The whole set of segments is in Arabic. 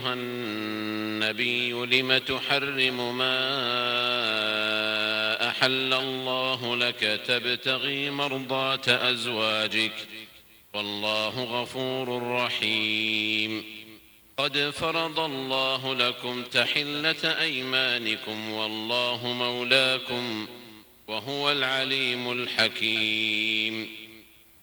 أيها النبي لم تحرم ما أحل الله لك تبتغي مرضات أزواجك؟ والله غفور رحيم. قد فرض الله لكم تحلة أيمانكم والله مولاكم وهو العليم الحكيم.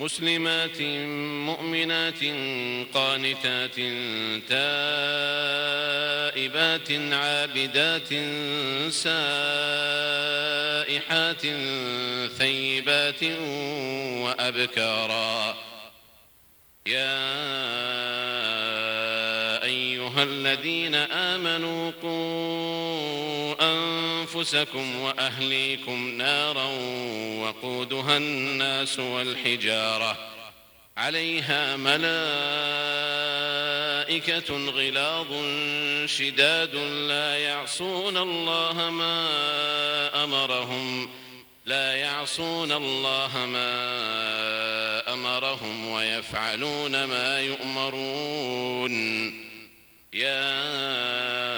مسلمات مؤمنات قانتات تائبات عابدات سائحات ثيبات وأبكارا. يا أيها الذين آمنوا قوا أنفسكم وأهليكم نارا وقودها الناس والحجارة عليها ملائكة غلاظ شداد لا يعصون الله ما أمرهم لا يعصون الله ما أمرهم ويفعلون ما يؤمرون يا